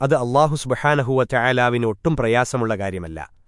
അത് അള്ളാഹു സുബഹാനഹുവ ചായാലാവിന് ഒട്ടും പ്രയാസമുള്ള കാര്യമല്ല.